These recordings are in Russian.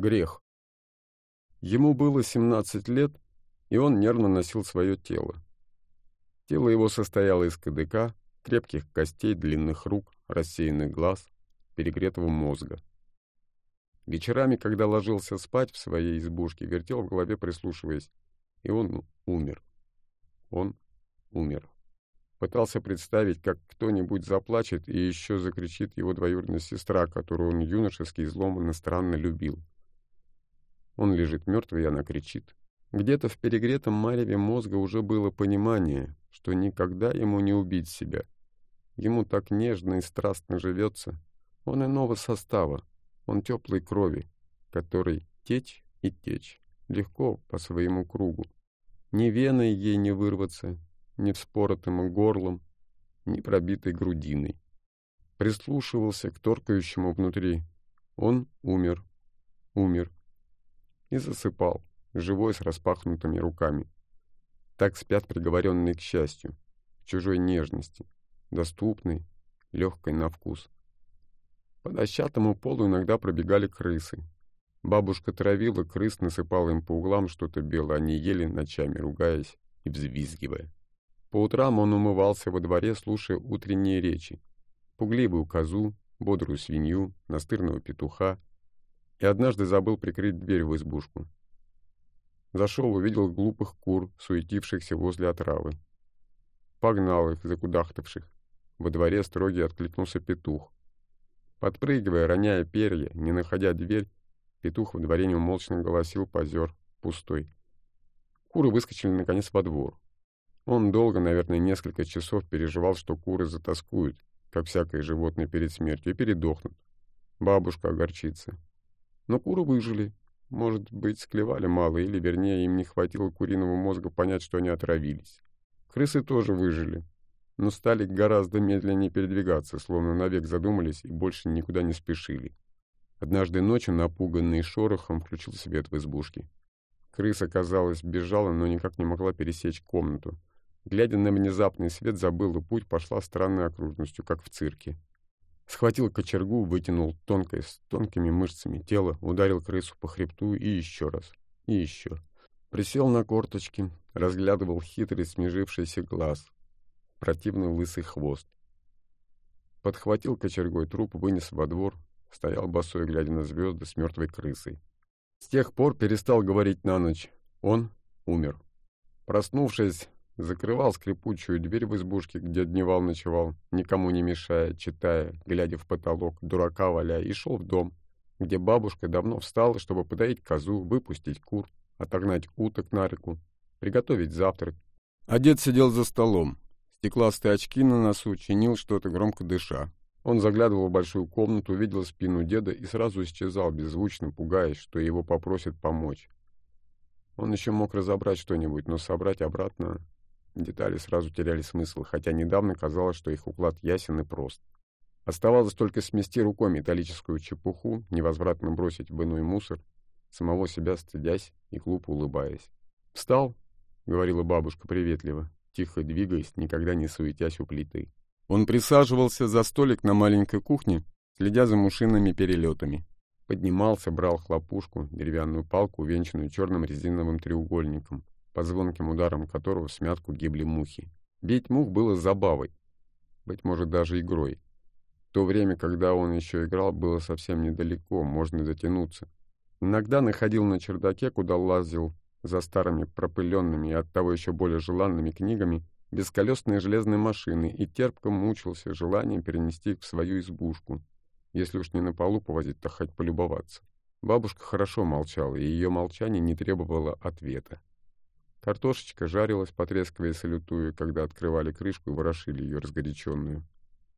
Грех. Ему было 17 лет, и он нервно носил свое тело. Тело его состояло из КДК, крепких костей, длинных рук, рассеянных глаз, перегретого мозга. Вечерами, когда ложился спать в своей избушке, вертел в голове, прислушиваясь, и он умер. Он умер. Пытался представить, как кто-нибудь заплачет и еще закричит его двоюродная сестра, которую он юношески изломанно странно любил. Он лежит мертвый, и она кричит. Где-то в перегретом мареве мозга уже было понимание, что никогда ему не убить себя. Ему так нежно и страстно живется. Он иного состава, он теплой крови, которой течь и течь, легко по своему кругу. Ни веной ей не вырваться, ни вспоротым горлом, ни пробитой грудиной. Прислушивался к торкающему внутри. Он умер, умер. И засыпал, живой с распахнутыми руками. Так спят приговоренные к счастью, к чужой нежности, доступной, легкой на вкус. По дощатому полу иногда пробегали крысы. Бабушка травила крыс, насыпала им по углам что-то белое, они ели ночами, ругаясь и взвизгивая. По утрам он умывался во дворе, слушая утренние речи. Пугливую козу, бодрую свинью, настырного петуха. И однажды забыл прикрыть дверь в избушку. Зашел, увидел глупых кур, суетившихся возле отравы. Погнал их, закудахтавших. Во дворе строгий откликнулся петух. Подпрыгивая, роняя перья, не находя дверь, петух во дворе неумолчно голосил позер, пустой. Куры выскочили наконец во двор. Он долго, наверное, несколько часов переживал, что куры затаскуют, как всякое животное перед смертью, и передохнут. Бабушка огорчится. Но куры выжили, может быть, склевали мало, или, вернее, им не хватило куриного мозга понять, что они отравились. Крысы тоже выжили, но стали гораздо медленнее передвигаться, словно навек задумались и больше никуда не спешили. Однажды ночью, напуганный шорохом, включил свет в избушке. Крыса, казалось, бежала, но никак не могла пересечь комнату. Глядя на внезапный свет, забыла путь, пошла странной окружностью, как в цирке. Схватил кочергу, вытянул тонкое, с тонкими мышцами тело, ударил крысу по хребту и еще раз, и еще. Присел на корточки, разглядывал хитрый смежившийся глаз, противный лысый хвост. Подхватил кочергой труп, вынес во двор, стоял босой, глядя на звезды с мертвой крысой. С тех пор перестал говорить на ночь. Он умер. Проснувшись, Закрывал скрипучую дверь в избушке, где дневал-ночевал, никому не мешая, читая, глядя в потолок, дурака валяя, и шел в дом, где бабушка давно встала, чтобы подоить козу, выпустить кур, отогнать уток на реку, приготовить завтрак. А дед сидел за столом. Стекластые очки на носу, чинил что-то, громко дыша. Он заглядывал в большую комнату, видел спину деда и сразу исчезал, беззвучно пугаясь, что его попросят помочь. Он еще мог разобрать что-нибудь, но собрать обратно Детали сразу теряли смысл, хотя недавно казалось, что их уклад ясен и прост. Оставалось только смести рукой металлическую чепуху, невозвратно бросить в иной мусор, самого себя стыдясь и глупо улыбаясь. «Встал?» — говорила бабушка приветливо, тихо двигаясь, никогда не суетясь у плиты. Он присаживался за столик на маленькой кухне, следя за мушиными перелетами. Поднимался, брал хлопушку, деревянную палку, увенчанную черным резиновым треугольником, по звонким ударам которого в смятку гибли мухи. Бить мух было забавой, быть может, даже игрой. То время, когда он еще играл, было совсем недалеко, можно дотянуться. Иногда находил на чердаке, куда лазил за старыми пропыленными и оттого еще более желанными книгами, бесколесные железные машины и терпко мучился желанием перенести их в свою избушку. Если уж не на полу повозить, то хоть полюбоваться. Бабушка хорошо молчала, и ее молчание не требовало ответа. Картошечка жарилась, потрескивая салютую, когда открывали крышку и ворошили ее разгоряченную.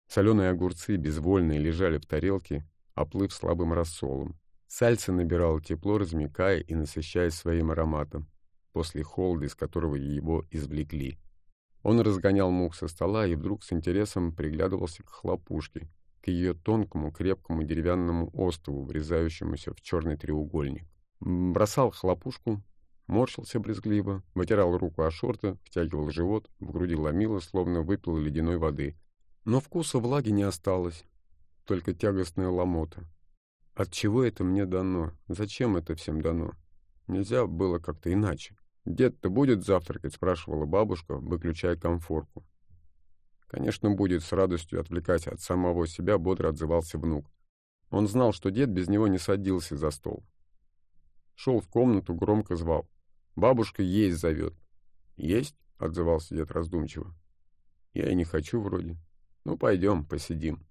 Соленые огурцы безвольные лежали в тарелке, оплыв слабым рассолом. Сальце набирало тепло, размекая и насыщая своим ароматом, после холода, из которого его извлекли. Он разгонял мух со стола и вдруг с интересом приглядывался к хлопушке, к ее тонкому, крепкому деревянному остову, врезающемуся в черный треугольник. Бросал хлопушку, Морщился брезгливо, вытирал руку о шорты, втягивал живот, в груди ломило, словно выпил ледяной воды. Но вкуса влаги не осталось, только тягостная ломота. От чего это мне дано? Зачем это всем дано? Нельзя было как-то иначе. «Дед-то будет завтракать?» — спрашивала бабушка, выключая комфорку. «Конечно, будет», — с радостью отвлекаясь от самого себя, бодро отзывался внук. Он знал, что дед без него не садился за стол. Шел в комнату, громко звал. «Бабушка есть зовет». «Есть?» — отзывался дед раздумчиво. «Я и не хочу вроде. Ну, пойдем, посидим».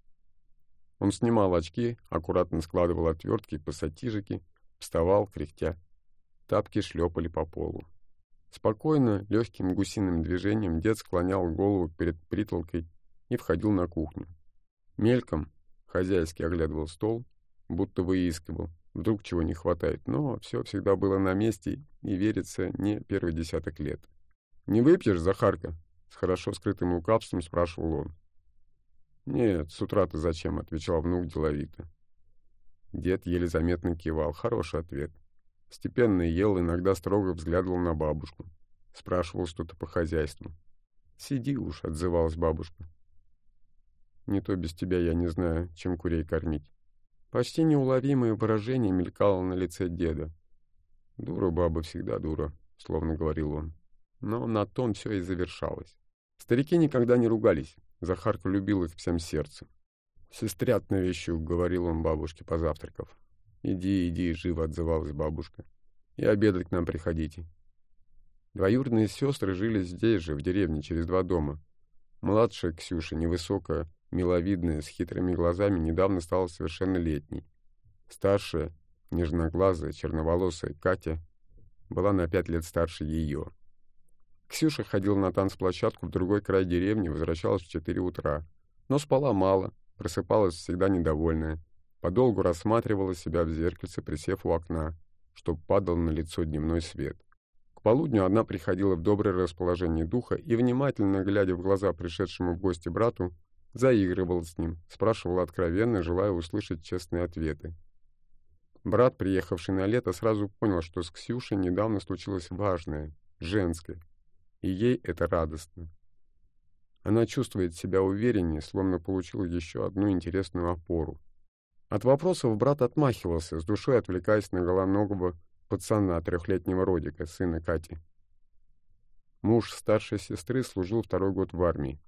Он снимал очки, аккуратно складывал отвертки и пассатижики, вставал, кряхтя. Тапки шлепали по полу. Спокойно, легким гусиным движением дед склонял голову перед притолкой и входил на кухню. Мельком хозяйски оглядывал стол, будто выискивал, вдруг чего не хватает, но все всегда было на месте и верится не первый десяток лет. «Не выпьешь, Захарка?» — с хорошо скрытым лукавством спрашивал он. «Нет, с утра-то зачем?» — отвечал внук деловито. Дед еле заметно кивал. Хороший ответ. Степенно ел, иногда строго взглядывал на бабушку. Спрашивал что-то по хозяйству. «Сиди уж», — отзывалась бабушка. «Не то без тебя я не знаю, чем курей кормить». Почти неуловимое выражение мелькало на лице деда. «Дура баба всегда дура», — словно говорил он. Но на том все и завершалось. Старики никогда не ругались. Захарка любил их всем сердцем. «Сестрят навещу», — говорил он бабушке, позавтракав. «Иди, иди», — живо отзывалась бабушка. «И обедать к нам приходите». Двоюродные сестры жили здесь же, в деревне, через два дома. Младшая Ксюша, невысокая, миловидная, с хитрыми глазами, недавно стала совершеннолетней. Старшая, нежноглазая, черноволосая Катя была на пять лет старше ее. Ксюша ходила на танцплощадку в другой край деревни, возвращалась в четыре утра. Но спала мало, просыпалась всегда недовольная. Подолгу рассматривала себя в зеркальце, присев у окна, чтоб падал на лицо дневной свет. К полудню она приходила в доброе расположение духа и, внимательно глядя в глаза пришедшему в гости брату, заигрывала с ним, спрашивала откровенно, желая услышать честные ответы. Брат, приехавший на лето, сразу понял, что с Ксюшей недавно случилось важное, женское, и ей это радостно. Она чувствует себя увереннее, словно получила еще одну интересную опору. От вопросов брат отмахивался, с душой отвлекаясь на голоногого пацана трехлетнего Родика, сына Кати. Муж старшей сестры служил второй год в армии.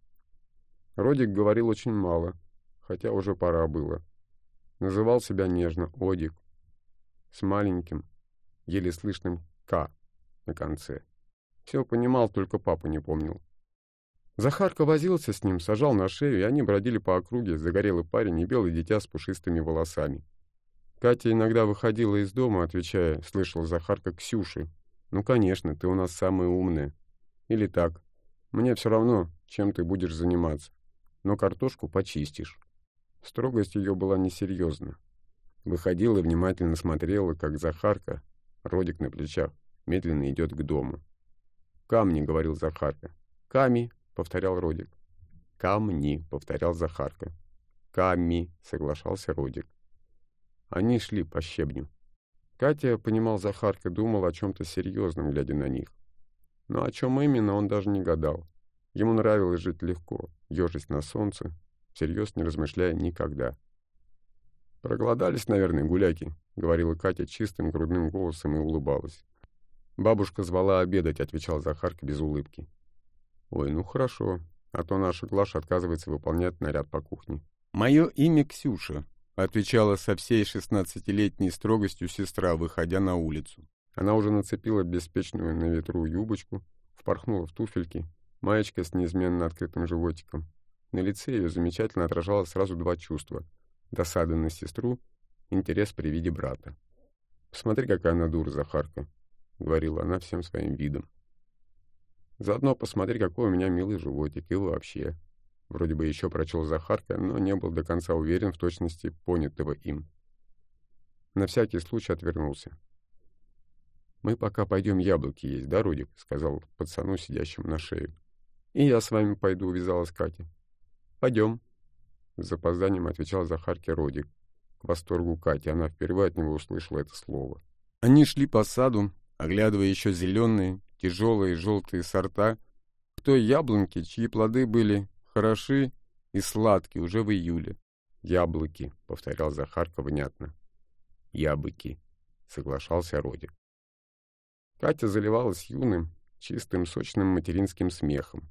Родик говорил очень мало, хотя уже пора было. Называл себя нежно Одик, с маленьким, еле слышным «К» на конце. Все понимал, только папу не помнил. Захарка возился с ним, сажал на шею, и они бродили по округе, загорелый парень и белое дитя с пушистыми волосами. Катя иногда выходила из дома, отвечая, слышал Захарка Ксюши. «Ну, конечно, ты у нас самая умная». Или так. «Мне все равно, чем ты будешь заниматься, но картошку почистишь». Строгость ее была несерьезна. Выходила и внимательно смотрела, как Захарка, родик на плечах, медленно идет к дому. «Камни», — говорил Захарка. «Ками», — повторял Родик. «Камни», — повторял Захарка. «Ками», — соглашался Родик. Они шли по щебню. Катя, понимал Захарка, думал о чем-то серьезном, глядя на них. Но о чем именно, он даже не гадал. Ему нравилось жить легко, ежесть на солнце, всерьез не размышляя никогда. «Проголодались, наверное, гуляки», — говорила Катя чистым грудным голосом и улыбалась. «Бабушка звала обедать», — отвечал Захарка без улыбки. «Ой, ну хорошо, а то наша Глаша отказывается выполнять наряд по кухне». «Мое имя Ксюша», — отвечала со всей шестнадцатилетней строгостью сестра, выходя на улицу. Она уже нацепила беспечную на ветру юбочку, впорхнула в туфельки, маечка с неизменно открытым животиком. На лице ее замечательно отражалось сразу два чувства — досада на сестру, интерес при виде брата. «Посмотри, какая она дура, Захарка», — говорила она всем своим видом. Заодно посмотри, какой у меня милый животик, и вообще. Вроде бы еще прочел Захарка, но не был до конца уверен в точности понятого им. На всякий случай отвернулся. «Мы пока пойдем яблоки есть, да, Рудик?» — сказал пацану, сидящему на шею. «И я с вами пойду», — увязалась Катя. «Пойдем», — с запозданием отвечал Захарке Родик. К восторгу Кати она впервые от него услышала это слово. Они шли по саду, оглядывая еще зеленые, тяжелые желтые сорта, к той яблоньке, чьи плоды были хороши и сладкие уже в июле. «Яблоки», — повторял Захарка внятно. ябыки, соглашался Родик. Катя заливалась юным, чистым, сочным материнским смехом.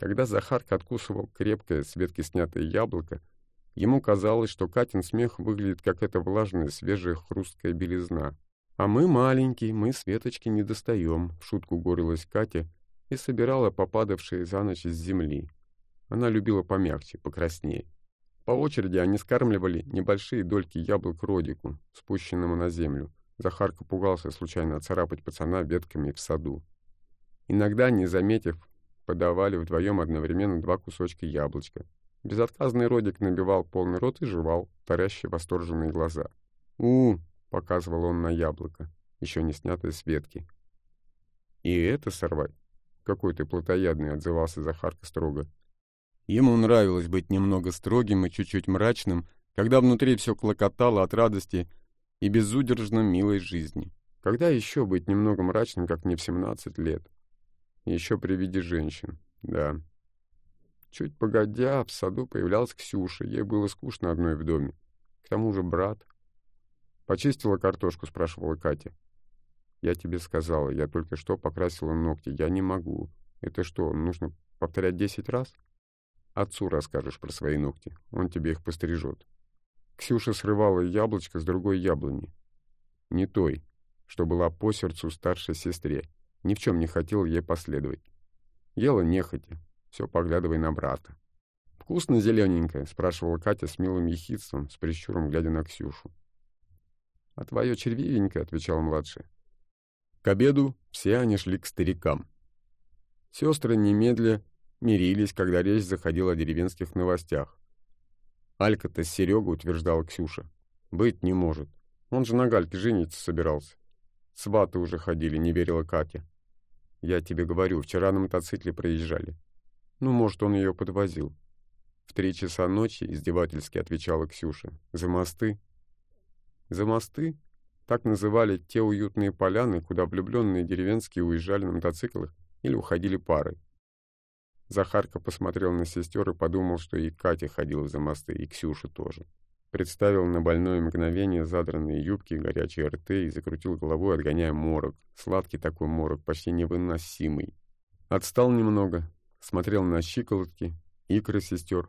Когда Захарка откусывал крепкое с ветки снятое яблоко, ему казалось, что Катин смех выглядит как эта влажная, свежая, хрусткая белизна. «А мы маленькие, мы Светочки не достаем», — в шутку горилась Катя и собирала попадавшие за ночь с земли. Она любила помягче, покраснее. По очереди они скармливали небольшие дольки яблок Родику, спущенному на землю. Захарка пугался случайно царапать пацана ветками в саду. Иногда, не заметив, подавали вдвоем одновременно два кусочка яблочка. Безотказный Родик набивал полный рот и жевал, тарящие восторженные глаза. у, показывал он на яблоко, еще не снятое с ветки. «И это сорвать?» «Какой ты плотоядный», — отзывался Захарка строго. Ему нравилось быть немного строгим и чуть-чуть мрачным, когда внутри все клокотало от радости и безудержно милой жизни. Когда еще быть немного мрачным, как не в 17 лет? Еще при виде женщин, да. Чуть погодя, в саду появлялась Ксюша. Ей было скучно одной в доме. К тому же брат. «Почистила картошку?» — спрашивала Катя. «Я тебе сказала, я только что покрасила ногти. Я не могу. Это что, нужно повторять десять раз?» Отцу расскажешь про свои ногти, он тебе их пострижет. Ксюша срывала яблочко с другой яблони. Не той, что была по сердцу старшей сестре. Ни в чем не хотела ей последовать. Ела нехотя, все поглядывая на брата. «Вкусно зелененькое?» — спрашивала Катя с милым ехидством, с прищуром глядя на Ксюшу. «А твое червивенькое?» — отвечала младшая. К обеду все они шли к старикам. Сестры немедля мирились, когда речь заходила о деревенских новостях. Алька-то с Серегой, утверждала Ксюша. Быть не может. Он же на Гальке жениться собирался. Сваты уже ходили, не верила Катя. Я тебе говорю, вчера на мотоцикле проезжали. Ну, может, он ее подвозил. В три часа ночи издевательски отвечала Ксюша. За мосты? За мосты? Так называли те уютные поляны, куда влюбленные деревенские уезжали на мотоциклах или уходили парой. Захарка посмотрел на сестер и подумал, что и Катя ходила за мосты, и Ксюша тоже. Представил на больное мгновение задранные юбки горячие рты и закрутил головой, отгоняя морок. Сладкий такой морок, почти невыносимый. Отстал немного, смотрел на щиколотки, икры сестер.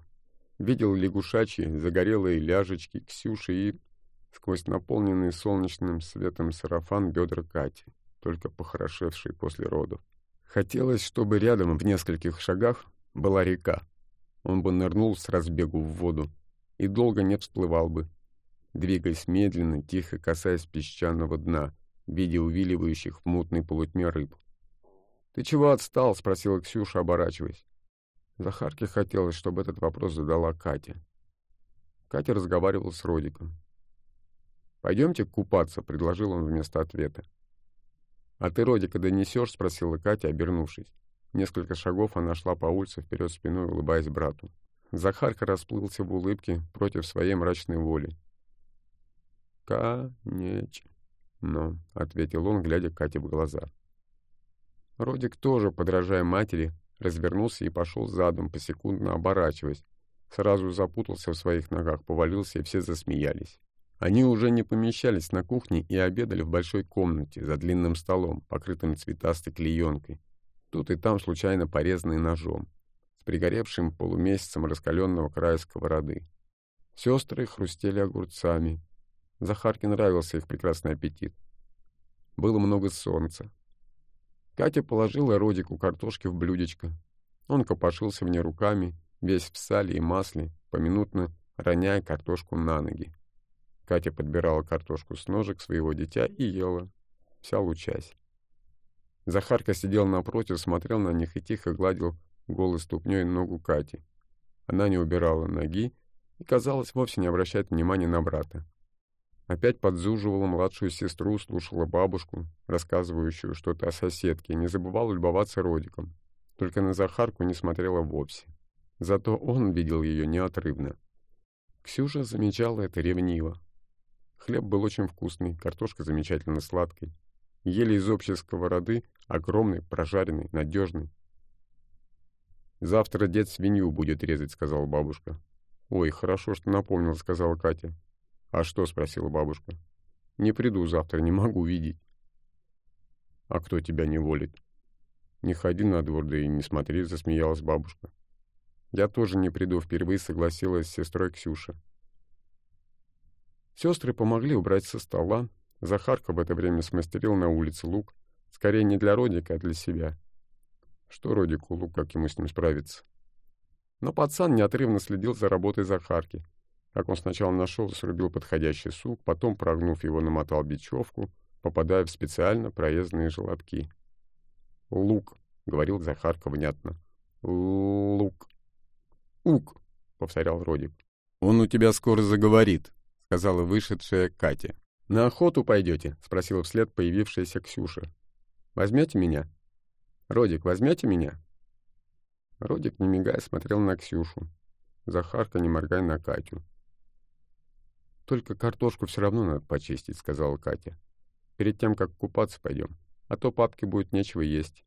Видел лягушачьи, загорелые ляжечки Ксюши и, сквозь наполненный солнечным светом сарафан, бедра Кати, только похорошевшие после родов. Хотелось, чтобы рядом, в нескольких шагах, была река. Он бы нырнул с разбегу в воду и долго не всплывал бы, двигаясь медленно, тихо касаясь песчаного дна, в виде увиливающих в мутной полутьме рыб. «Ты чего отстал?» — спросила Ксюша, оборачиваясь. Захарке хотелось, чтобы этот вопрос задала Катя. Катя разговаривал с Родиком. «Пойдемте купаться», — предложил он вместо ответа. «А ты Родика донесешь?» — спросила Катя, обернувшись. Несколько шагов она шла по улице вперед спиной, улыбаясь брату. Захарка расплылся в улыбке против своей мрачной воли. «Конечно», — ответил он, глядя Кате в глаза. Родик тоже, подражая матери, развернулся и пошел задом, посекундно оборачиваясь. Сразу запутался в своих ногах, повалился, и все засмеялись. Они уже не помещались на кухне и обедали в большой комнате за длинным столом, покрытым цветастой клеенкой. Тут и там случайно порезанный ножом, с пригоревшим полумесяцем раскаленного края сковороды. Сестры хрустели огурцами. Захарке нравился их прекрасный аппетит. Было много солнца. Катя положила Родику картошки в блюдечко. Он копошился в ней руками, весь в сале и масле, поминутно роняя картошку на ноги. Катя подбирала картошку с ножек своего дитя и ела, вся лучась. Захарка сидел напротив, смотрел на них и тихо гладил голой ступней ногу Кати. Она не убирала ноги и, казалось, вовсе не обращает внимания на брата. Опять подзуживала младшую сестру, слушала бабушку, рассказывающую что-то о соседке, не забывала любоваться Родиком. Только на Захарку не смотрела вовсе. Зато он видел ее неотрывно. Ксюша замечала это ревниво. Хлеб был очень вкусный, картошка замечательно сладкой. Ели из общей сковороды, огромный, прожаренный, надежный. «Завтра дед свинью будет резать», — сказала бабушка. «Ой, хорошо, что напомнил», — сказала Катя. «А что?» — спросила бабушка. «Не приду завтра, не могу видеть». «А кто тебя не волит?» «Не ходи на двор, да и не смотри», — засмеялась бабушка. «Я тоже не приду», — впервые согласилась с сестрой Ксюша. Сестры помогли убрать со стола. Захарка в это время смастерил на улице лук. Скорее не для Родика, а для себя. Что Родику лук, как ему с ним справиться? Но пацан неотрывно следил за работой Захарки. Как он сначала нашел и срубил подходящий сук, потом, прогнув его, намотал бечевку, попадая в специально проездные желобки. «Лук», — говорил Захарка внятно. «Лук». «Ук», — повторял Родик. «Он у тебя скоро заговорит», — сказала вышедшая Катя. «На охоту пойдете?» — спросила вслед появившаяся Ксюша. «Возьмете меня?» «Родик, возьмете меня?» Родик, не мигая, смотрел на Ксюшу. Захарка, не моргая, на Катю. «Только картошку все равно надо почистить», — сказала Катя. «Перед тем, как купаться пойдем, а то папке будет нечего есть».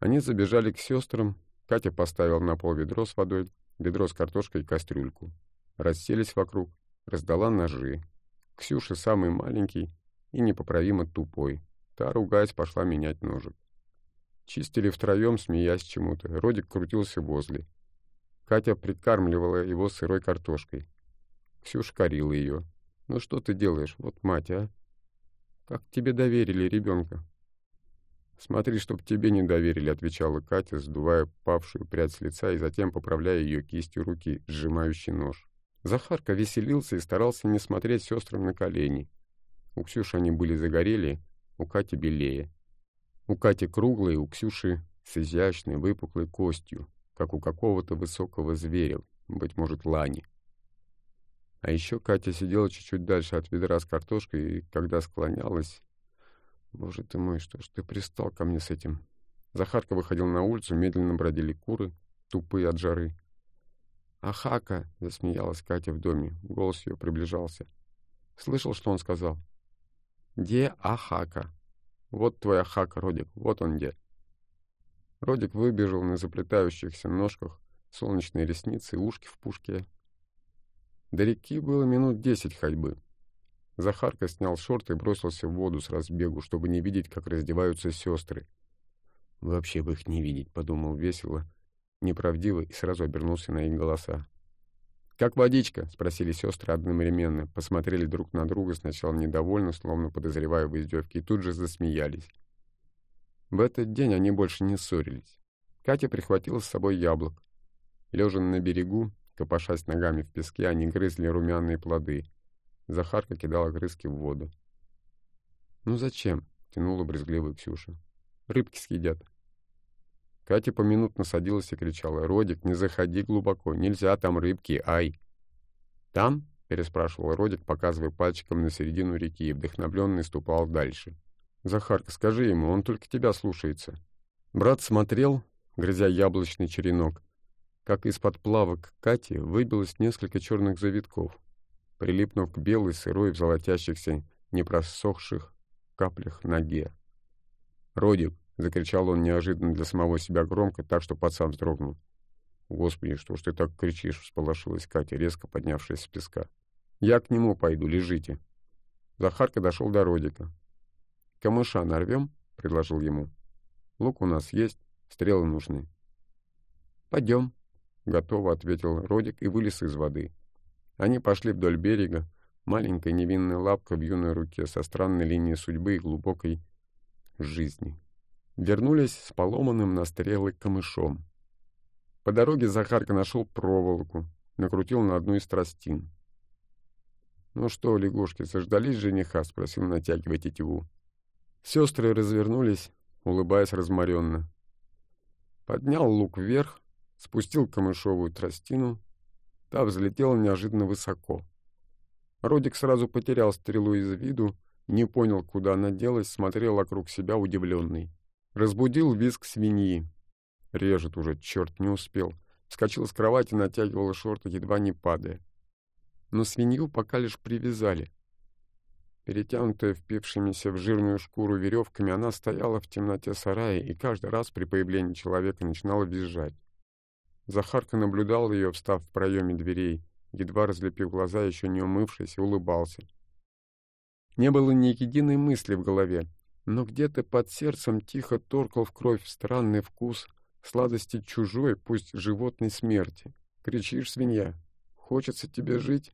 Они забежали к сестрам. Катя поставила на пол ведро с водой, ведро с картошкой и кастрюльку. Расселись вокруг, раздала ножи. Ксюша самый маленький и непоправимо тупой. Та, ругаясь, пошла менять ножик. Чистили втроем, смеясь чему-то. Родик крутился возле. Катя прикармливала его сырой картошкой. Ксюша корила ее. «Ну что ты делаешь? Вот мать, а? Как тебе доверили ребенка?» «Смотри, чтоб тебе не доверили», — отвечала Катя, сдувая павшую прядь с лица и затем поправляя ее кистью руки, сжимающей нож. Захарка веселился и старался не смотреть сестрам на колени. У Ксюши они были загорели, у Кати белее. У Кати круглые, у Ксюши с изящной выпуклой костью, как у какого-то высокого зверя, быть может, лани. А еще Катя сидела чуть-чуть дальше от ведра с картошкой, и когда склонялась... Боже ты мой, что ж ты пристал ко мне с этим? Захарка выходил на улицу, медленно бродили куры, тупые от жары. «Ахака!» — засмеялась Катя в доме. Голос ее приближался. Слышал, что он сказал? «Где Ахака?» «Вот твой Ахака, Родик, вот он где». Родик выбежал на заплетающихся ножках, солнечные ресницы, ушки в пушке, до реки было минут десять ходьбы. Захарка снял шорты и бросился в воду с разбегу, чтобы не видеть, как раздеваются сестры. «Вообще бы их не видеть», — подумал весело, неправдиво, и сразу обернулся на их голоса. «Как водичка?» — спросили сестры одновременно, посмотрели друг на друга сначала недовольно, словно подозревая в издевке, и тут же засмеялись. В этот день они больше не ссорились. Катя прихватила с собой яблок. Лежа на берегу, Копошась ногами в песке, они грызли румяные плоды. Захарка кидал огрызки в воду. «Ну зачем?» — тянула брезгливая Ксюша. «Рыбки съедят». Катя поминутно садилась и кричала. «Родик, не заходи глубоко, нельзя, там рыбки, ай!» «Там?» — переспрашивал Родик, показывая пальчиком на середину реки, и вдохновленный ступал дальше. «Захарка, скажи ему, он только тебя слушается». Брат смотрел, грызя яблочный черенок, как из-под плавок Кати выбилось несколько черных завитков, прилипнув к белой, сырой, в золотящихся, непросохших каплях ноге. «Родик!» — закричал он неожиданно для самого себя громко, так что пацан вздрогнул. «Господи, что ж ты так кричишь?» — всполошилась Катя, резко поднявшись с песка. «Я к нему пойду, лежите». Захарка дошел до Родика. «Камыша нарвем?» — предложил ему. «Лук у нас есть, стрелы нужны». «Пойдем», Готово, ответил Родик и вылез из воды. Они пошли вдоль берега, маленькая невинная лапка в юной руке со странной линией судьбы и глубокой жизни. Вернулись с поломанным на стрелы камышом. По дороге Захарка нашел проволоку, накрутил на одну из тростин. «Ну что, лягушки, заждались жениха?» — спросил, натягивая тетиву. Сестры развернулись, улыбаясь разморенно. Поднял лук вверх, спустил камышовую тростину, та взлетела неожиданно высоко. Родик сразу потерял стрелу из виду, не понял, куда она делась, смотрел вокруг себя удивленный. Разбудил визг свиньи. Режет уже, черт, не успел. Вскочил с кровати, натягивал шорты, едва не падая. Но свинью пока лишь привязали. Перетянутая впившимися в жирную шкуру веревками, она стояла в темноте сарая и каждый раз при появлении человека начинала визжать. Захарка наблюдал ее, встав в проеме дверей, едва разлепив глаза, еще не умывшись, и улыбался. Не было ни единой мысли в голове, но где-то под сердцем тихо торкал в кровь странный вкус сладости чужой, пусть животной смерти. Кричишь, свинья, хочется тебе жить?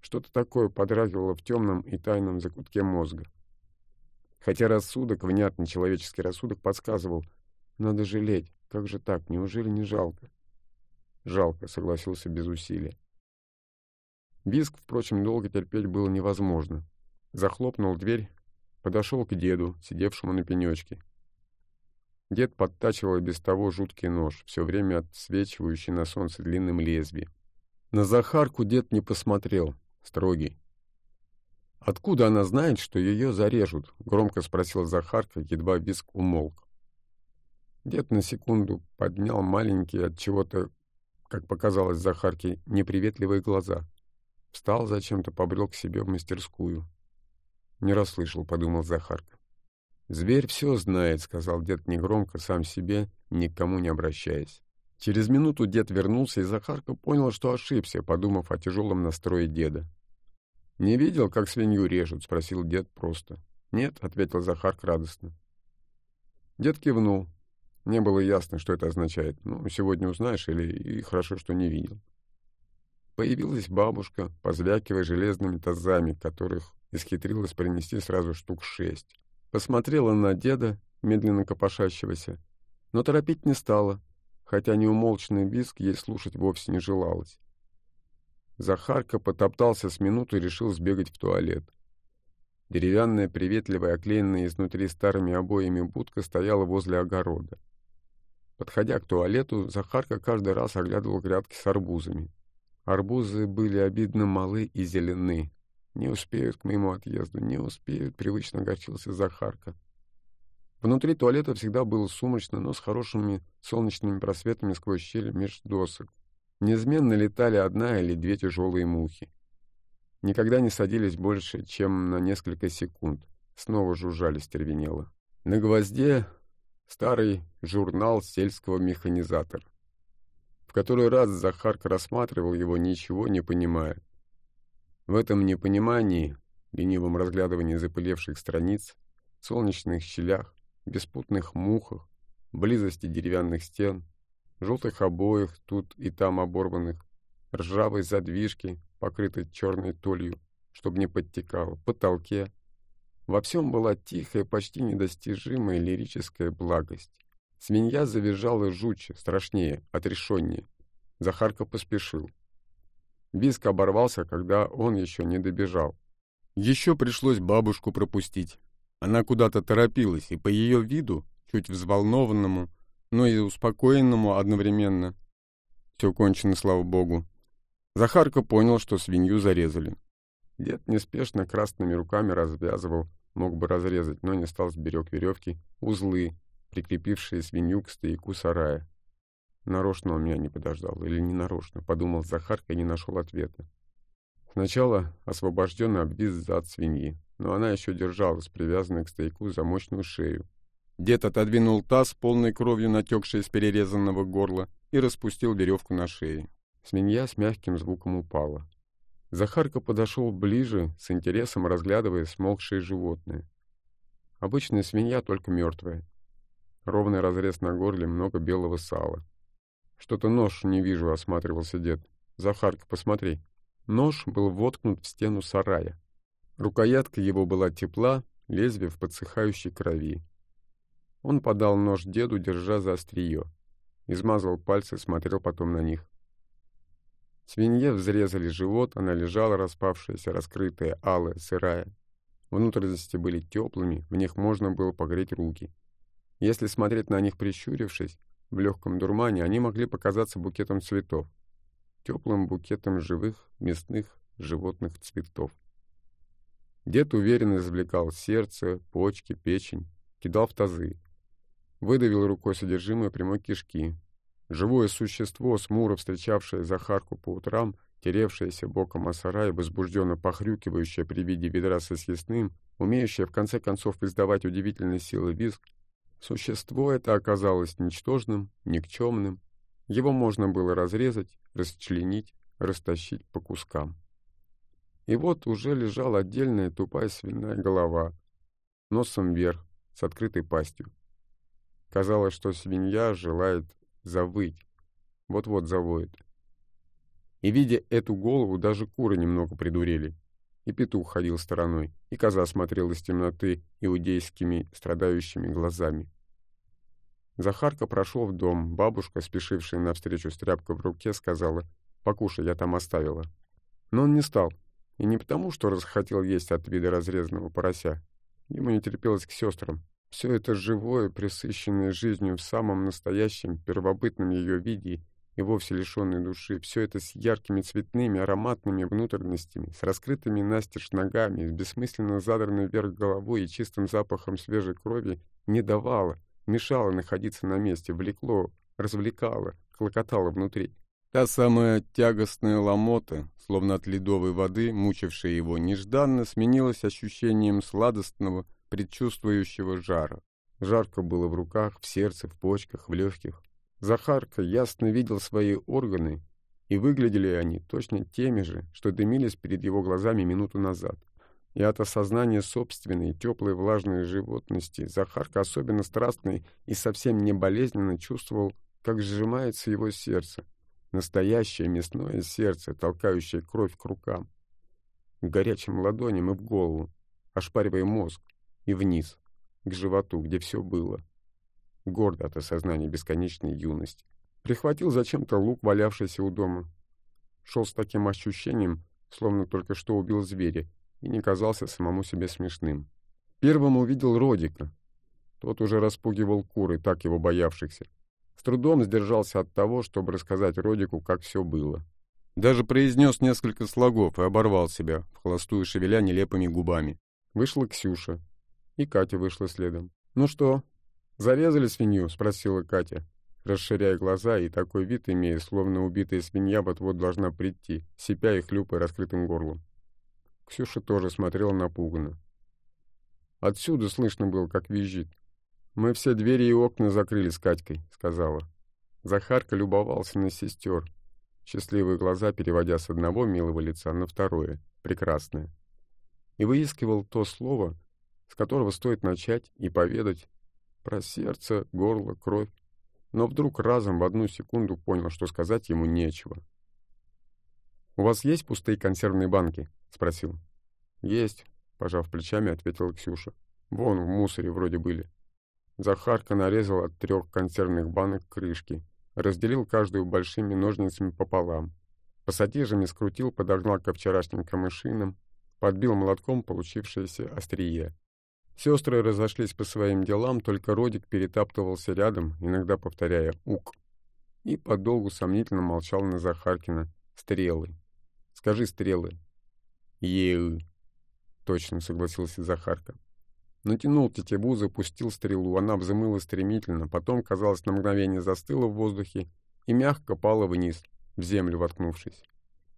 Что-то такое подрагивало в темном и тайном закутке мозга. Хотя рассудок, внятный человеческий рассудок, подсказывал, надо жалеть, как же так, неужели не жалко? Жалко, согласился без усилия. Виск, впрочем, долго терпеть было невозможно. Захлопнул дверь, подошел к деду, сидевшему на пенечке. Дед подтачивал без того жуткий нож, все время отсвечивающий на солнце длинным лезвием. На Захарку дед не посмотрел, строгий. «Откуда она знает, что ее зарежут?» — громко спросил Захарка, едва виск умолк. Дед на секунду поднял маленькие от чего-то, как показалось Захарке, неприветливые глаза. Встал зачем-то, побрел к себе в мастерскую. «Не расслышал», — подумал Захарка. «Зверь все знает», — сказал дед негромко, сам себе, никому не обращаясь. Через минуту дед вернулся, и Захарка понял, что ошибся, подумав о тяжелом настрое деда. «Не видел, как свинью режут?» — спросил дед просто. «Нет», — ответил Захарк радостно. Дед кивнул. Не было ясно, что это означает. Ну, сегодня узнаешь, или и хорошо, что не видел. Появилась бабушка, позвякивая железными тазами, которых исхитрилась принести сразу штук шесть. Посмотрела на деда, медленно копошащегося, но торопить не стала, хотя неумолчный визг ей слушать вовсе не желалось. Захарка потоптался с минуту и решил сбегать в туалет. Деревянная, приветливая, оклеенная изнутри старыми обоями будка стояла возле огорода. Подходя к туалету, Захарка каждый раз оглядывал грядки с арбузами. Арбузы были обидно малы и зелены. Не успеют к моему отъезду, не успеют, привычно огорчился Захарка. Внутри туалета всегда было сумрачно, но с хорошими солнечными просветами сквозь щели меж досок. Неизменно летали одна или две тяжелые мухи. Никогда не садились больше, чем на несколько секунд. Снова жужжали стервенело. На гвозде старый журнал сельского механизатора. В который раз Захарка рассматривал его, ничего не понимая. В этом непонимании, ленивом разглядывании запылевших страниц, солнечных щелях, беспутных мухах, близости деревянных стен — желтых обоях, тут и там оборванных, ржавой задвижки, покрытой черной толью, чтобы не подтекало, потолке. Во всем была тихая, почти недостижимая лирическая благость. Свинья завизжала жутче, страшнее, отрешеннее. Захарка поспешил. Виск оборвался, когда он еще не добежал. Еще пришлось бабушку пропустить. Она куда-то торопилась, и по ее виду, чуть взволнованному, но и успокоенному одновременно. Все кончено, слава богу. Захарка понял, что свинью зарезали. Дед неспешно красными руками развязывал, мог бы разрезать, но не стал сберег веревки, узлы, прикрепившие свинью к стояку сарая. Нарочно он меня не подождал, или не нарочно, подумал Захарка и не нашел ответа. Сначала освобожденно обвис зад свиньи, но она еще держалась, привязанная к стояку за мощную шею, Дед отодвинул таз, полной кровью натекшей из перерезанного горла, и распустил веревку на шее. Свинья с мягким звуком упала. Захарка подошел ближе, с интересом разглядывая смолкшее животное. Обычная свинья, только мертвая. Ровный разрез на горле, много белого сала. «Что-то нож не вижу», — осматривался дед. «Захарка, посмотри». Нож был воткнут в стену сарая. Рукоятка его была тепла, лезвие в подсыхающей крови. Он подал нож деду, держа за острие. Измазал пальцы, смотрел потом на них. Свинье взрезали живот, она лежала, распавшаяся, раскрытая, алая, сырая. Внутренности были теплыми, в них можно было погреть руки. Если смотреть на них прищурившись, в легком дурмане, они могли показаться букетом цветов. Теплым букетом живых, мясных, животных цветов. Дед уверенно извлекал сердце, почки, печень, кидал в тазы выдавил рукой содержимое прямой кишки. Живое существо, смуро встречавшее Захарку по утрам, теревшееся боком о сарай, возбужденно похрюкивающее при виде ведра со съестным, умеющее в конце концов издавать удивительной силы визг, существо это оказалось ничтожным, никчемным. Его можно было разрезать, расчленить, растащить по кускам. И вот уже лежала отдельная тупая свиная голова, носом вверх, с открытой пастью. Казалось, что свинья желает завыть, вот-вот завоет. И, видя эту голову, даже куры немного придурели. И петух ходил стороной, и коза смотрела из темноты иудейскими страдающими глазами. Захарка прошел в дом. Бабушка, спешившая навстречу с тряпкой в руке, сказала, «Покушай, я там оставила». Но он не стал. И не потому, что расхотел есть от вида разрезанного порося. Ему не терпелось к сестрам. Все это живое, пресыщенное жизнью в самом настоящем, первобытном ее виде и вовсе лишенной души, все это с яркими цветными, ароматными внутренностями, с раскрытыми настежь ногами, с бессмысленно задранной вверх головой и чистым запахом свежей крови не давало, мешало находиться на месте, влекло, развлекало, клокотало внутри. Та самая тягостная ломота, словно от ледовой воды, мучившая его, нежданно сменилась ощущением сладостного, предчувствующего жара. Жарко было в руках, в сердце, в почках, в легких. Захарка ясно видел свои органы, и выглядели они точно теми же, что дымились перед его глазами минуту назад. И от осознания собственной теплой влажной животности Захарка особенно страстный и совсем не болезненно чувствовал, как сжимается его сердце, настоящее мясное сердце, толкающее кровь к рукам, к горячим ладоням и в голову, ошпаривая мозг, и вниз, к животу, где все было. Гордо от осознания бесконечной юности. Прихватил зачем-то лук, валявшийся у дома. Шел с таким ощущением, словно только что убил зверя, и не казался самому себе смешным. Первым увидел Родика. Тот уже распугивал куры, так его боявшихся. С трудом сдержался от того, чтобы рассказать Родику, как все было. Даже произнес несколько слогов и оборвал себя, в холостую шевеля нелепыми губами. Вышла Ксюша, и Катя вышла следом. «Ну что, зарезали свинью?» — спросила Катя, расширяя глаза и такой вид имея, словно убитая свинья вот-вот должна прийти, сипя и хлюпая раскрытым горлом. Ксюша тоже смотрела напуганно. Отсюда слышно было, как визжит. «Мы все двери и окна закрыли с Катькой», — сказала. Захарка любовался на сестер, счастливые глаза переводя с одного милого лица на второе, прекрасное. И выискивал то слово, с которого стоит начать и поведать про сердце, горло, кровь. Но вдруг разом в одну секунду понял, что сказать ему нечего. «У вас есть пустые консервные банки?» — спросил. «Есть», — пожав плечами, ответила Ксюша. «Вон, в мусоре вроде были». Захарка нарезал от трех консервных банок крышки, разделил каждую большими ножницами пополам. Пассатижами скрутил, подогнал ко вчерашним камышинам, подбил молотком получившееся острие. Сестры разошлись по своим делам, только Родик перетаптывался рядом, иногда повторяя «ук». И подолгу сомнительно молчал на Захаркина. «Стрелы. Скажи стрелы». «Еы», — точно согласился Захарка. Натянул тетиву, запустил стрелу. Она взмыла стремительно, потом, казалось, на мгновение застыла в воздухе и мягко пала вниз, в землю воткнувшись.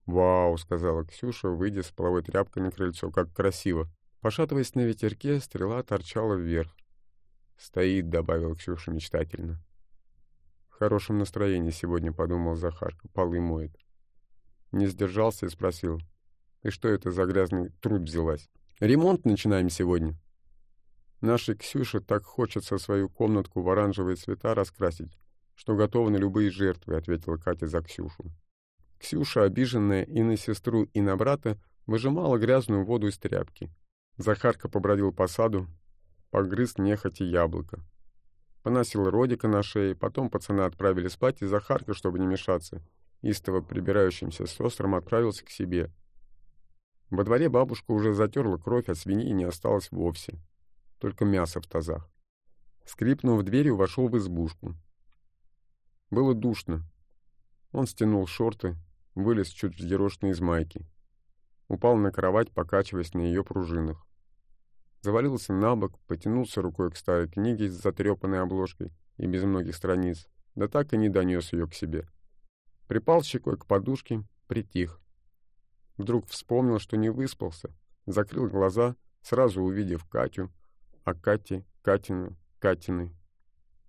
«Вау!» — сказала Ксюша, выйдя с половой тряпкой на крыльцо. «Как красиво!» Пошатываясь на ветерке, стрела торчала вверх. «Стоит», — добавил Ксюша мечтательно. «В хорошем настроении сегодня», — подумал Захарка, — «полы моет». Не сдержался и спросил, «Ты что это за грязный труд взялась?» «Ремонт начинаем сегодня». Нашей Ксюше так хочется свою комнатку в оранжевые цвета раскрасить, что готова на любые жертвы», — ответила Катя за Ксюшу. Ксюша, обиженная и на сестру, и на брата, выжимала грязную воду из тряпки. Захарка побродил по саду, погрыз нехотя яблоко. Поносил Родика на шее, потом пацана отправили спать, и Захарка, чтобы не мешаться, истово прибирающимся сестрам, отправился к себе. Во дворе бабушка уже затерла кровь, а свиньи не осталось вовсе. Только мясо в тазах. Скрипнув дверью, вошел в избушку. Было душно. Он стянул шорты, вылез чуть взъерошенный из майки. Упал на кровать, покачиваясь на ее пружинах завалился на бок, потянулся рукой к старой книге с затрепанной обложкой и без многих страниц, да так и не донес ее к себе. Припал щекой к подушке, притих. Вдруг вспомнил, что не выспался, закрыл глаза, сразу увидев Катю, а Кате, Катину, Катины.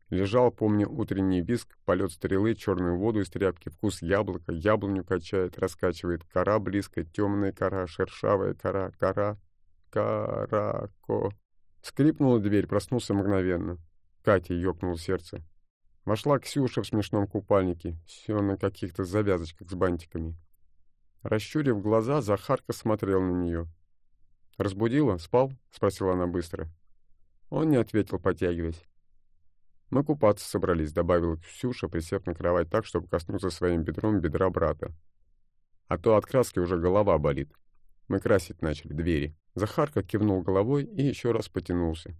Лежал, помня утренний виск, полет стрелы, черную воду из тряпки, вкус яблока, яблоню качает, раскачивает, кора близко, темная кора, шершавая кора, кора, карако. Скрипнула дверь, проснулся мгновенно. Катя ёкнуло сердце. Вошла Ксюша в смешном купальнике, все на каких-то завязочках с бантиками. Расщурив глаза, Захарка смотрел на нее. «Разбудила? Спал?» — спросила она быстро. Он не ответил, потягиваясь. «Мы купаться собрались», — добавила Ксюша, присев на кровать так, чтобы коснуться своим бедром бедра брата. «А то от краски уже голова болит. Мы красить начали двери». Захарка кивнул головой и еще раз потянулся.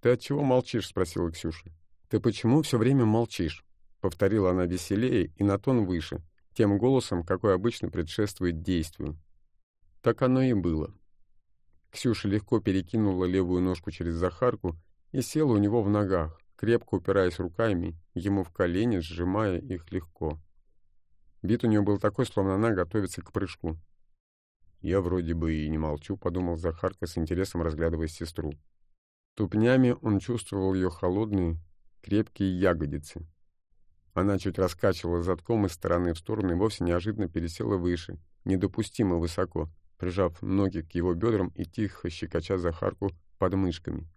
«Ты от чего молчишь?» — спросила Ксюша. «Ты почему все время молчишь?» — повторила она веселее и на тон выше, тем голосом, какой обычно предшествует действию. Так оно и было. Ксюша легко перекинула левую ножку через Захарку и села у него в ногах, крепко упираясь руками, ему в колени, сжимая их легко. Вид у нее был такой, словно она готовится к прыжку. «Я вроде бы и не молчу», — подумал Захарка с интересом, разглядывая сестру. Тупнями он чувствовал ее холодные, крепкие ягодицы. Она чуть раскачивала задком из стороны в сторону и вовсе неожиданно пересела выше, недопустимо высоко, прижав ноги к его бедрам и тихо щекоча Захарку под мышками.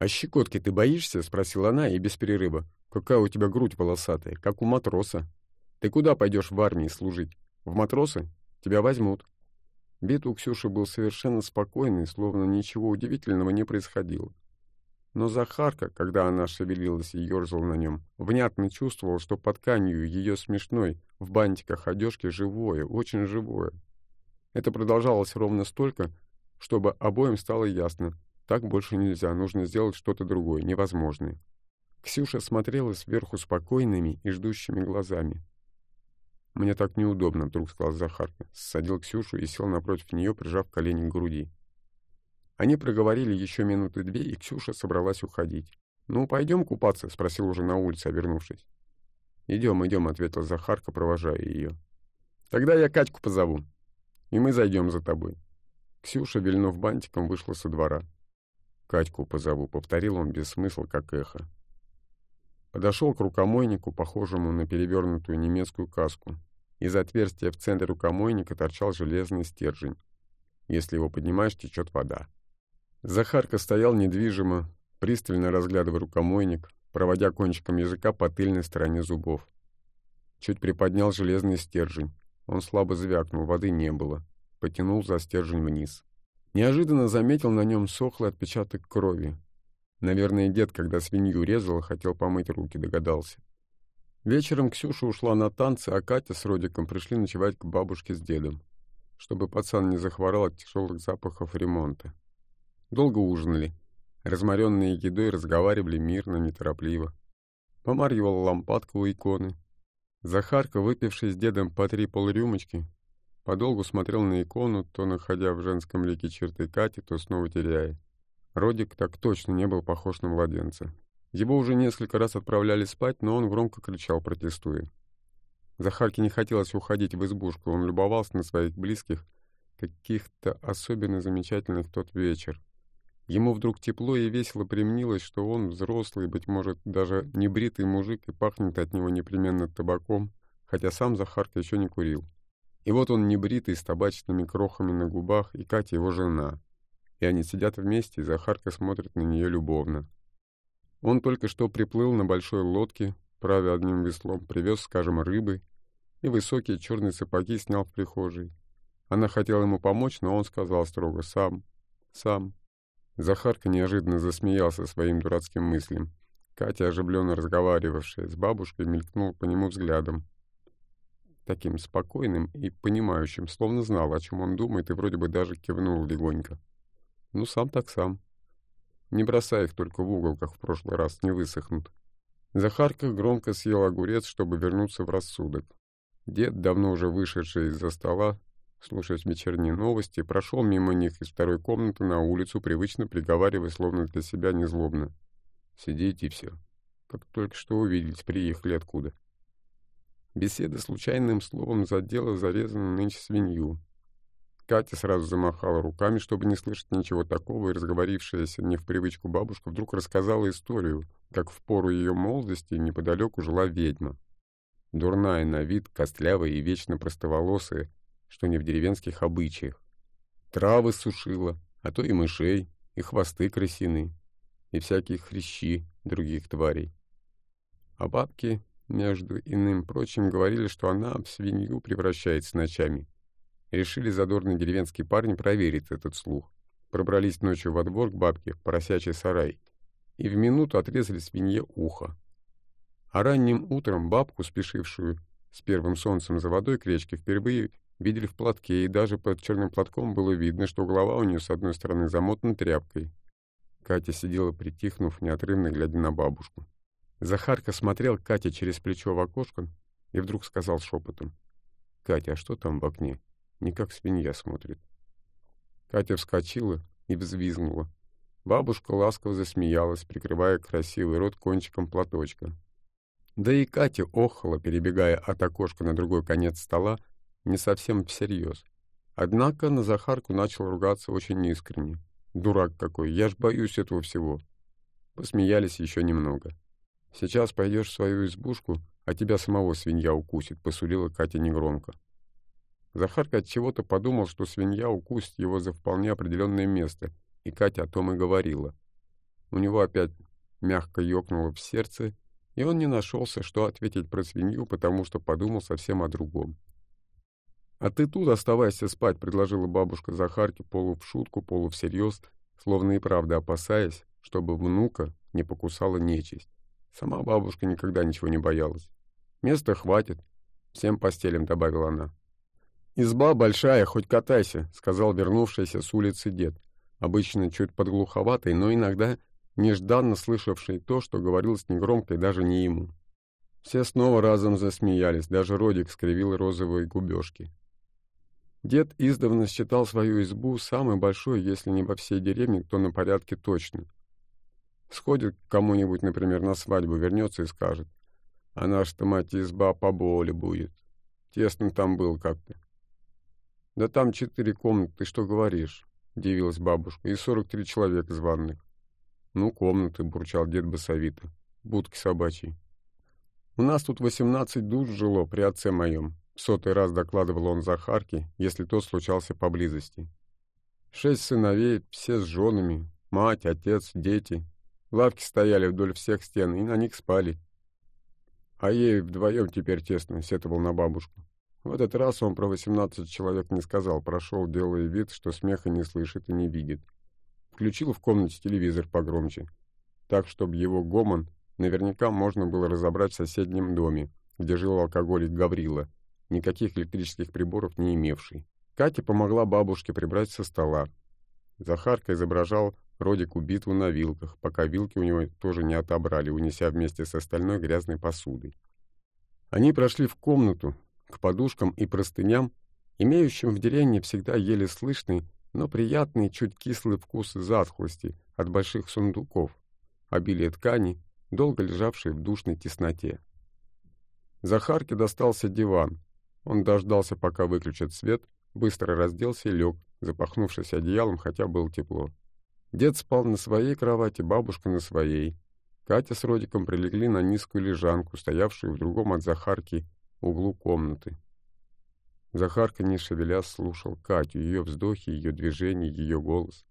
«А щекотки ты боишься?» — спросила она и без перерыва. «Какая у тебя грудь волосатая, как у матроса. Ты куда пойдешь в армии служить? В матросы? Тебя возьмут». Вид у Ксюши был совершенно спокойный, словно ничего удивительного не происходило. Но Захарка, когда она шевелилась и ерзала на нем, внятно чувствовал, что под тканью ее смешной, в бантиках одежки живое, очень живое. Это продолжалось ровно столько, чтобы обоим стало ясно, так больше нельзя, нужно сделать что-то другое, невозможное. Ксюша смотрела сверху спокойными и ждущими глазами. «Мне так неудобно», — вдруг сказал Захарка. Ссадил Ксюшу и сел напротив нее, прижав колени к груди. Они проговорили еще минуты две, и Ксюша собралась уходить. «Ну, пойдем купаться?» — спросил уже на улице, обернувшись. «Идем, идем», — ответил Захарка, провожая ее. «Тогда я Катьку позову, и мы зайдем за тобой». Ксюша, вильнув бантиком, вышла со двора. Катьку позову», — повторил он без смысла, как эхо. Подошел к рукомойнику, похожему на перевернутую немецкую каску. Из отверстия в центре рукомойника торчал железный стержень. Если его поднимаешь, течет вода. Захарка стоял недвижимо, пристально разглядывая рукомойник, проводя кончиком языка по тыльной стороне зубов. Чуть приподнял железный стержень. Он слабо звякнул, воды не было. Потянул за стержень вниз. Неожиданно заметил на нем сохлый отпечаток крови. Наверное, дед, когда свинью резал, хотел помыть руки, догадался. Вечером Ксюша ушла на танцы, а Катя с Родиком пришли ночевать к бабушке с дедом, чтобы пацан не захворал от тяжелых запахов ремонта. Долго ужинали. Разморенные едой разговаривали мирно, неторопливо. Помарьевала лампадка у иконы. Захарка, выпивший с дедом по три полрюмочки, Подолгу смотрел на икону, то находя в женском лике черты Кати, то снова теряя. Родик так точно не был похож на младенца. Его уже несколько раз отправляли спать, но он громко кричал, протестуя. Захарке не хотелось уходить в избушку, он любовался на своих близких, каких-то особенно замечательных тот вечер. Ему вдруг тепло и весело примнилось, что он взрослый, быть может, даже небритый мужик, и пахнет от него непременно табаком, хотя сам Захарка еще не курил. И вот он небритый, с табачными крохами на губах, и Катя его жена. И они сидят вместе, и Захарка смотрит на нее любовно. Он только что приплыл на большой лодке, правя одним веслом, привез, скажем, рыбы, и высокие черные сапоги снял в прихожей. Она хотела ему помочь, но он сказал строго «сам, сам». Захарка неожиданно засмеялся своим дурацким мыслям. Катя, оживленно разговаривавшая с бабушкой, мелькнула по нему взглядом таким спокойным и понимающим, словно знал, о чем он думает, и вроде бы даже кивнул легонько. Ну, сам так сам. Не бросай их только в угол, как в прошлый раз, не высохнут. Захарка громко съел огурец, чтобы вернуться в рассудок. Дед, давно уже вышедший из-за стола, слушать вечерние новости, прошел мимо них из второй комнаты на улицу, привычно приговаривая, словно для себя незлобно. «Сидите все. Как только что увиделись, приехали откуда». Беседа случайным словом задела зарезанную нынче свинью. Катя сразу замахала руками, чтобы не слышать ничего такого, и разговорившаяся не в привычку бабушка вдруг рассказала историю, как в пору ее молодости неподалеку жила ведьма. Дурная на вид, костлявая и вечно простоволосая, что не в деревенских обычаях. Травы сушила, а то и мышей, и хвосты крысиные, и всякие хрящи других тварей. А бабки, между иным прочим, говорили, что она в свинью превращается ночами. Решили задорные деревенские парни проверить этот слух. Пробрались ночью во двор к бабке в поросячий сарай и в минуту отрезали свинье ухо. А ранним утром бабку, спешившую с первым солнцем за водой к речке, впервые видели в платке, и даже под черным платком было видно, что голова у нее с одной стороны замотана тряпкой. Катя сидела притихнув, неотрывно глядя на бабушку. Захарка смотрел Кате через плечо в окошко и вдруг сказал шепотом. «Катя, а что там в окне? Не как свинья смотрит». Катя вскочила и взвизгнула. Бабушка ласково засмеялась, прикрывая красивый рот кончиком платочка. Да и Катя охала, перебегая от окошка на другой конец стола, не совсем всерьез. Однако на Захарку начал ругаться очень искренне. «Дурак какой, я ж боюсь этого всего». Посмеялись еще немного. «Сейчас пойдешь в свою избушку, а тебя самого свинья укусит», — посулила Катя негромко. Захарка от чего-то подумал, что свинья укусит его за вполне определенное место, и Катя о том и говорила. У него опять мягко ёкнуло в сердце, и он не нашелся, что ответить про свинью, потому что подумал совсем о другом. «А ты тут оставайся спать», — предложила бабушка Захарке полу в шутку, полу всерьез, словно и правда опасаясь, чтобы внука не покусала нечисть. Сама бабушка никогда ничего не боялась. «Места хватит», — всем постелям добавила она. «Изба большая, хоть катайся», — сказал вернувшийся с улицы дед, обычно чуть подглуховатый, но иногда нежданно слышавший то, что говорилось негромко и даже не ему. Все снова разом засмеялись, даже Родик скривил розовые губежки. Дед издавна считал свою избу самой большой, если не во всей деревне, то на порядке точно. Сходит к кому-нибудь, например, на свадьбу, вернется и скажет, а наша-то мать изба поболе будет. Тесно там был как-то. Да там четыре комнаты, ты что говоришь? — удивилась бабушка. «И сорок три человека званных». «Ну, комнаты», — бурчал дед басовито. «Будки собачьи». «У нас тут восемнадцать душ жило при отце моем. В сотый раз докладывал он Захарке, если тот случался поблизости. Шесть сыновей, все с женами, мать, отец, дети. Лавки стояли вдоль всех стен, и на них спали. А ей вдвоем теперь тесно, сетовал на бабушку. В этот раз он про восемнадцать человек не сказал, прошел, делая вид, что смеха не слышит и не видит. Включил в комнате телевизор погромче, так, чтобы его гомон наверняка можно было разобрать в соседнем доме, где жил алкоголик Гаврила, никаких электрических приборов не имевший. Катя помогла бабушке прибрать со стола. Захарка изображал Родику битву на вилках, пока вилки у него тоже не отобрали, унеся вместе с остальной грязной посудой. Они прошли в комнату, к подушкам и простыням, имеющим в деревне всегда еле слышный, но приятный, чуть кислый вкус затхлости от больших сундуков, обилие ткани, долго лежавшей в душной тесноте. Захарке достался диван, он дождался, пока выключат свет, быстро разделся и лег, запахнувшись одеялом, хотя было тепло. Дед спал на своей кровати, бабушка на своей. Катя с Родиком прилегли на низкую лежанку, стоявшую в другом от Захарки углу комнаты. Захарка, не шевеля, слушал Катю, ее вздохи, ее движения, ее голос,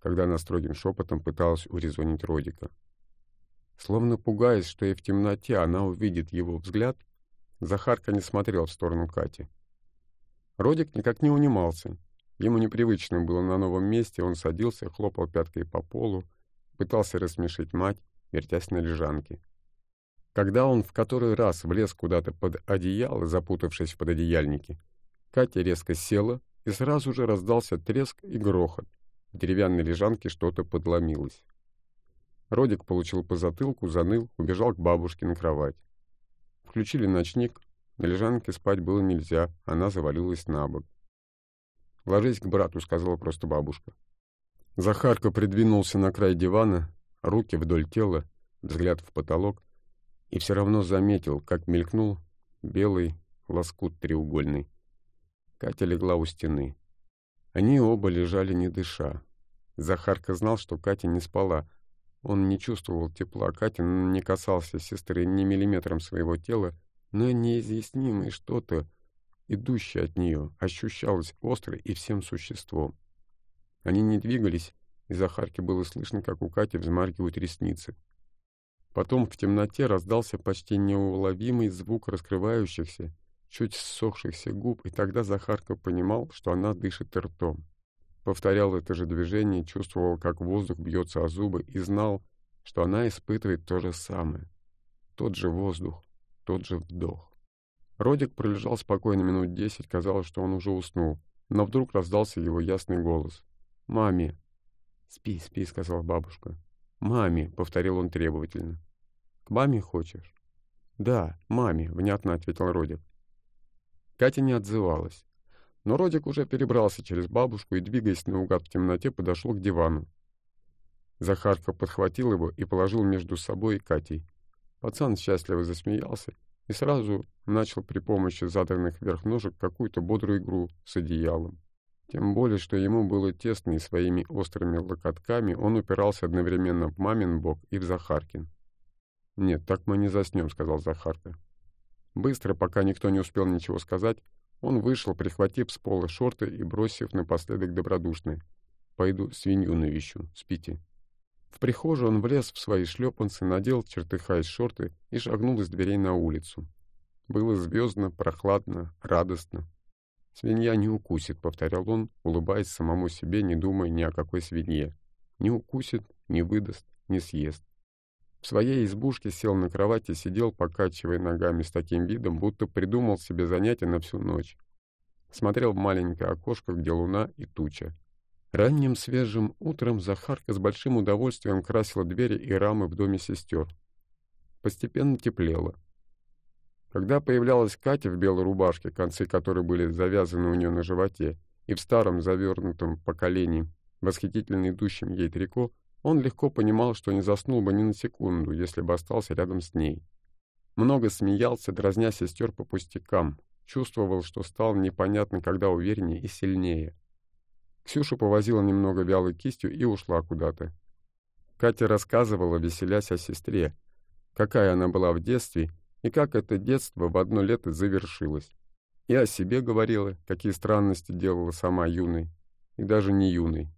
когда она строгим шепотом пыталась урезонить Родика. Словно пугаясь, что и в темноте она увидит его взгляд, Захарка не смотрел в сторону Кати. Родик никак не унимался. Ему непривычно было на новом месте, он садился, хлопал пяткой по полу, пытался рассмешить мать, вертясь на лежанке. Когда он в который раз влез куда-то под одеяло, запутавшись в пододеяльнике, Катя резко села, и сразу же раздался треск и грохот. В деревянной лежанке что-то подломилось. Родик получил по затылку, заныл, убежал к бабушке на кровать. Включили ночник. На лежанке спать было нельзя, она завалилась на бок. «Ложись к брату», — сказала просто бабушка. Захарка придвинулся на край дивана, руки вдоль тела, взгляд в потолок, и все равно заметил, как мелькнул белый лоскут треугольный. Катя легла у стены. Они оба лежали не дыша. Захарка знал, что Катя не спала. Он не чувствовал тепла Кати, не касался сестры ни миллиметром своего тела, но неизъяснимое что-то, идущее от нее, ощущалось остро и всем существом. Они не двигались, и Захарке было слышно, как у Кати взмаргивают ресницы. Потом в темноте раздался почти неуловимый звук раскрывающихся, чуть ссохшихся губ, и тогда Захарка понимал, что она дышит ртом. Повторял это же движение, чувствовал, как воздух бьется о зубы, и знал, что она испытывает то же самое. Тот же воздух, тот же вдох. Родик пролежал спокойно минут десять, казалось, что он уже уснул, но вдруг раздался его ясный голос. «Маме!» «Спи, спи», — сказала бабушка. «Маме», — повторил он требовательно. «К маме хочешь?» «Да, маме», — внятно ответил Родик. Катя не отзывалась. Но Родик уже перебрался через бабушку и, двигаясь наугад в темноте, подошел к дивану. Захарка подхватил его и положил между собой и Катей. Пацан счастливо засмеялся и сразу начал при помощи задранных вверх ножек какую-то бодрую игру с одеялом. Тем более, что ему было тесно, и своими острыми локотками он упирался одновременно в мамин бок и в Захаркин. «Нет, так мы не заснем», — сказал Захарка. Быстро, пока никто не успел ничего сказать, он вышел, прихватив с пола шорты и бросив напоследок добродушное. «Пойду свинью навещу, спите». В прихожую он влез в свои шлепанцы, надел, чертыхаясь шорты, и шагнул из дверей на улицу. Было звездно, прохладно, радостно. «Свинья не укусит», — повторял он, улыбаясь самому себе, не думая ни о какой свинье. «Не укусит, не выдаст, не съест». В своей избушке сел на кровати, сидел, покачивая ногами с таким видом, будто придумал себе занятие на всю ночь. Смотрел в маленькое окошко, где луна и туча. Ранним свежим утром Захарка с большим удовольствием красила двери и рамы в доме сестер. Постепенно теплело. Когда появлялась Катя в белой рубашке, концы которой были завязаны у нее на животе, и в старом завернутом поколении, восхитительно идущем ей трико, он легко понимал, что не заснул бы ни на секунду, если бы остался рядом с ней. Много смеялся, дразня сестер по пустякам, чувствовал, что стал непонятно когда увереннее и сильнее. Ксюша повозила немного вялой кистью и ушла куда-то. Катя рассказывала, веселясь о сестре, какая она была в детстве и как это детство в одно лето завершилось. И о себе говорила, какие странности делала сама юной, и даже не юной.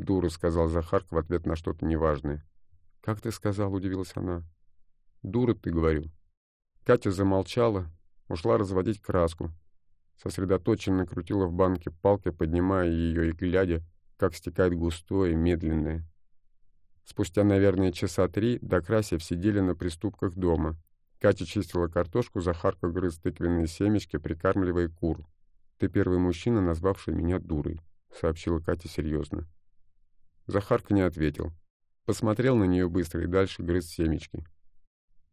«Дура», — сказал Захарк в ответ на что-то неважное. «Как ты сказал?» — удивилась она. «Дура ты, говорю». Катя замолчала, ушла разводить краску. Сосредоточенно крутила в банке палкой, поднимая ее и глядя, как стекает густое, медленное. Спустя, наверное, часа три, докрасив, сидели на приступках дома — Катя чистила картошку, Захарка грыз тыквенные семечки, прикармливая кур. «Ты первый мужчина, назвавший меня дурой», — сообщила Катя серьезно. Захарка не ответил. Посмотрел на нее быстро и дальше грыз семечки.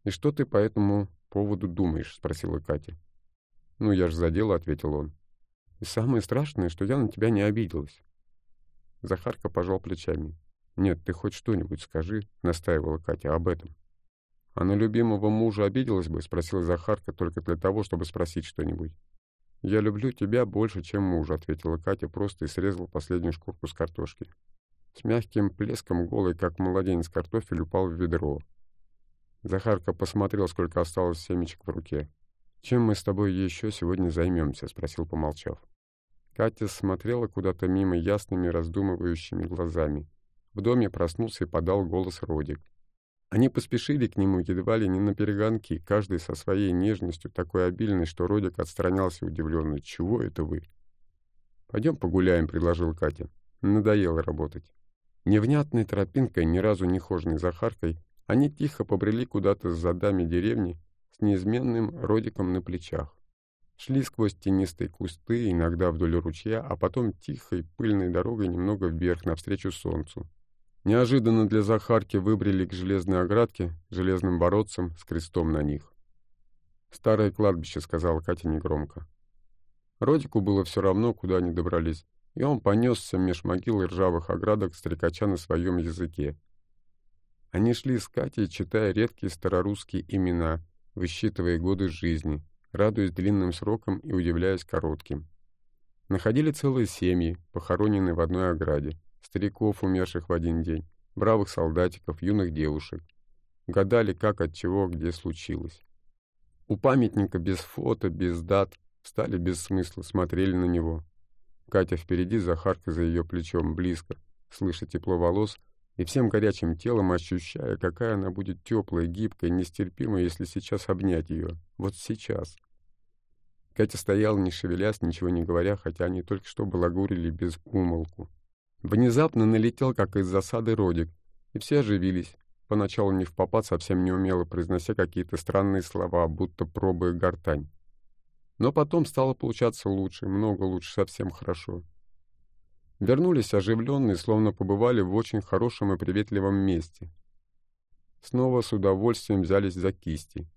«И что ты по этому поводу думаешь?» — спросила Катя. «Ну, я же за дело», — ответил он. «И самое страшное, что я на тебя не обиделась». Захарка пожал плечами. «Нет, ты хоть что-нибудь скажи», — настаивала Катя, — «об этом». «А на любимого мужа обиделась бы?» — спросила Захарка только для того, чтобы спросить что-нибудь. «Я люблю тебя больше, чем мужа», — ответила Катя просто и срезала последнюю шкурку с картошки. С мягким плеском, голый, как младенец картофель, упал в ведро. Захарка посмотрел, сколько осталось семечек в руке. «Чем мы с тобой еще сегодня займемся?» — спросил, помолчав. Катя смотрела куда-то мимо ясными, раздумывающими глазами. В доме проснулся и подал голос Родик. Они поспешили к нему едва ли не на перегонки, каждый со своей нежностью, такой обильной, что Родик отстранялся удивленно. «Чего это вы?» «Пойдем погуляем», — предложил Катя. Надоело работать. Невнятной тропинкой, ни разу не хожной Захаркой, они тихо побрели куда-то с задами деревни с неизменным Родиком на плечах. Шли сквозь тенистые кусты, иногда вдоль ручья, а потом тихой пыльной дорогой немного вверх, навстречу солнцу. Неожиданно для Захарки выбрели к железной оградке, железным воротцам с крестом на них. «Старое кладбище», — сказала Катя негромко. Родику было все равно, куда они добрались, и он понесся меж могил и ржавых оградок, стрекача на своем языке. Они шли с Катей, читая редкие старорусские имена, высчитывая годы жизни, радуясь длинным срокам и удивляясь коротким. Находили целые семьи, похороненные в одной ограде, стариков, умерших в один день, бравых солдатиков, юных девушек. Гадали, как, от чего, где случилось. У памятника без фото, без дат, встали без смысла, смотрели на него. Катя впереди, Захарка за ее плечом, близко, слыша тепло волос и всем горячим телом ощущая, какая она будет теплая, гибкая, нестерпимая, если сейчас обнять ее. Вот сейчас. Катя стояла, не шевелясь, ничего не говоря, хотя они только что балагурили без умолку. Внезапно налетел, как из засады, Родик, и все оживились. Поначалу не в попад, совсем неумело произнося какие-то странные слова, будто пробуя гортань. Но потом стало получаться лучше, много лучше, совсем хорошо. Вернулись оживленные, словно побывали в очень хорошем и приветливом месте. Снова с удовольствием взялись за кисти.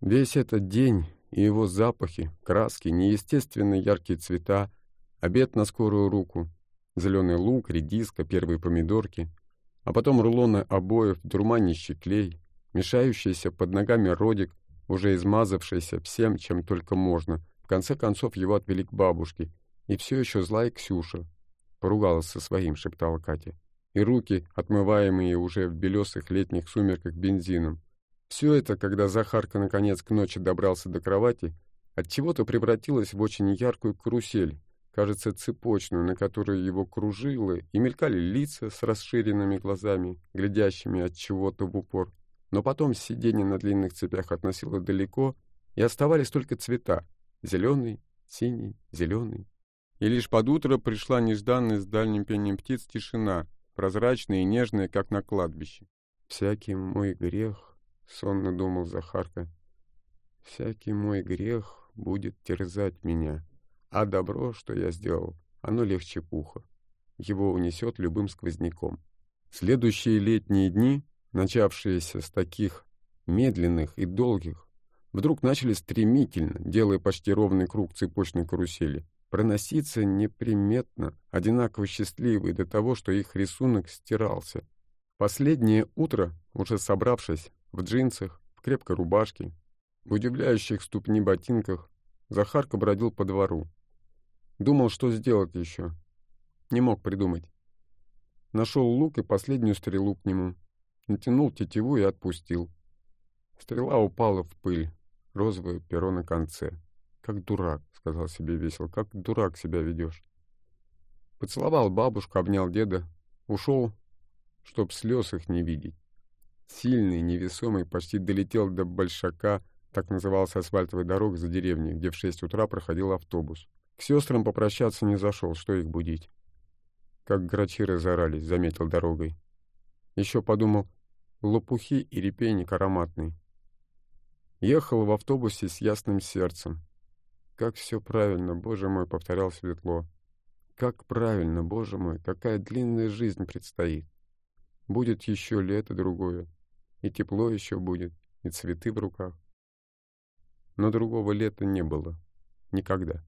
Весь этот день и его запахи, краски, неестественно яркие цвета, обед на скорую руку, зеленый лук, редиска, первые помидорки, а потом рулоны обоев, дурманящий клей, мешающийся под ногами родик, уже измазавшийся всем, чем только можно. В конце концов его отвели к бабушке, и все еще злая Ксюша, Поругалась со своим, шептала Катя. И руки, отмываемые уже в белесых летних сумерках бензином. Все это, когда Захарка наконец к ночи добрался до кровати, от чего то превратилось в очень яркую карусель, кажется, цепочную, на которой его кружило, и мелькали лица с расширенными глазами, глядящими от чего-то в упор. Но потом сиденье на длинных цепях относило далеко, и оставались только цвета — зеленый, синий, зеленый, и лишь под утро пришла нежданная с дальним пением птиц тишина, прозрачная и нежная, как на кладбище. «Всякий мой грех», — сонно думал Захарка, — «всякий мой грех будет терзать меня, а добро, что я сделал, оно легче пуха. Его унесет любым сквозняком». Следующие летние дни, начавшиеся с таких медленных и долгих, вдруг начали стремительно, делая почти ровный круг цепочной карусели проноситься неприметно, одинаково счастливые до того, что их рисунок стирался. Последнее утро, уже собравшись, в джинсах, в крепкой рубашке, в удивляющих ступни ботинках, Захарка бродил по двору. Думал, что сделать еще. Не мог придумать. Нашел лук и последнюю стрелу к нему. Натянул тетиву и отпустил. Стрела упала в пыль, розовое перо на конце. Как дурак сказал себе весело, как дурак себя ведешь. Поцеловал бабушку, обнял деда, ушел, чтоб слез их не видеть. Сильный, невесомый, почти долетел до Большака, так назывался асфальтовая дорога за деревней, где в шесть утра проходил автобус. К сестрам попрощаться не зашел, что их будить. Как грачи разорались, заметил дорогой. Еще подумал, лопухи и репейник ароматный. Ехал в автобусе с ясным сердцем. Как все правильно, боже мой, повторял Светло. Как правильно, боже мой, какая длинная жизнь предстоит. Будет еще лето другое, и тепло еще будет, и цветы в руках. Но другого лета не было. Никогда.